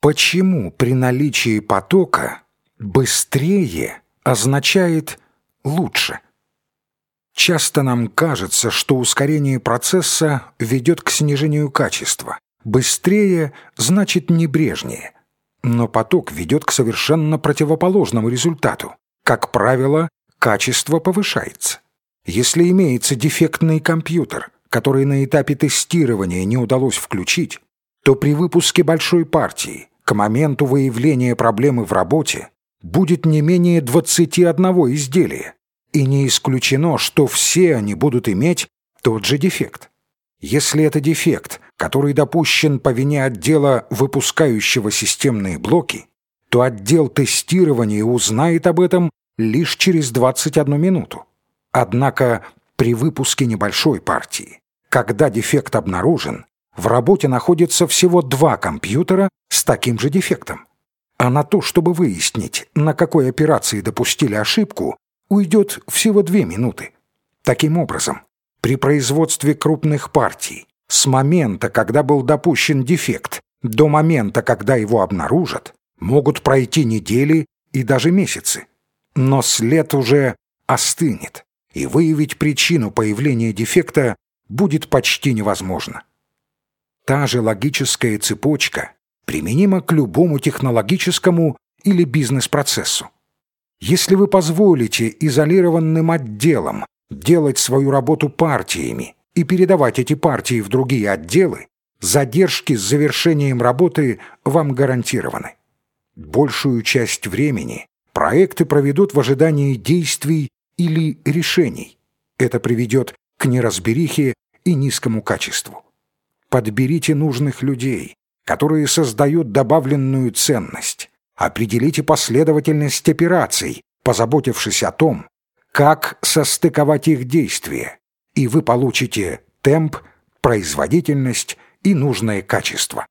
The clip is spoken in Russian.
Почему при наличии потока «быстрее» означает «лучше»? Часто нам кажется, что ускорение процесса ведет к снижению качества. Быстрее значит небрежнее. Но поток ведет к совершенно противоположному результату. Как правило, качество повышается. Если имеется дефектный компьютер, который на этапе тестирования не удалось включить, то при выпуске большой партии к моменту выявления проблемы в работе будет не менее 21 изделия, и не исключено, что все они будут иметь тот же дефект. Если это дефект, который допущен по вине отдела, выпускающего системные блоки, то отдел тестирования узнает об этом лишь через 21 минуту. Однако при выпуске небольшой партии, когда дефект обнаружен, в работе находится всего два компьютера с таким же дефектом. А на то, чтобы выяснить, на какой операции допустили ошибку, уйдет всего две минуты. Таким образом, при производстве крупных партий с момента, когда был допущен дефект, до момента, когда его обнаружат, могут пройти недели и даже месяцы. Но след уже остынет, и выявить причину появления дефекта будет почти невозможно. Та же логическая цепочка применима к любому технологическому или бизнес-процессу. Если вы позволите изолированным отделам делать свою работу партиями и передавать эти партии в другие отделы, задержки с завершением работы вам гарантированы. Большую часть времени проекты проведут в ожидании действий или решений. Это приведет к неразберихе и низкому качеству. Подберите нужных людей, которые создают добавленную ценность. Определите последовательность операций, позаботившись о том, как состыковать их действия, и вы получите темп, производительность и нужное качество.